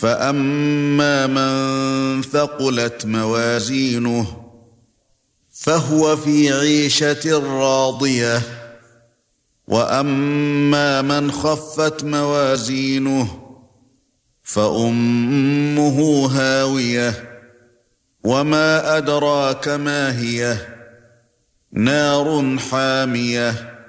فَأَمَّا مَن ثَقُلَتْ مَوَازِينُهُ فَهُوَ فِي عِيشَةٍ رَاضِيَةٍ وَأَمَّا مَنْ خَفَّتْ مَوَازِينُهُ فَأُمُّهُ هَاوِيَةٌ وَمَا أَدْرَاكَ مَا هِيَهْ نَارٌ حَامِيَةٌ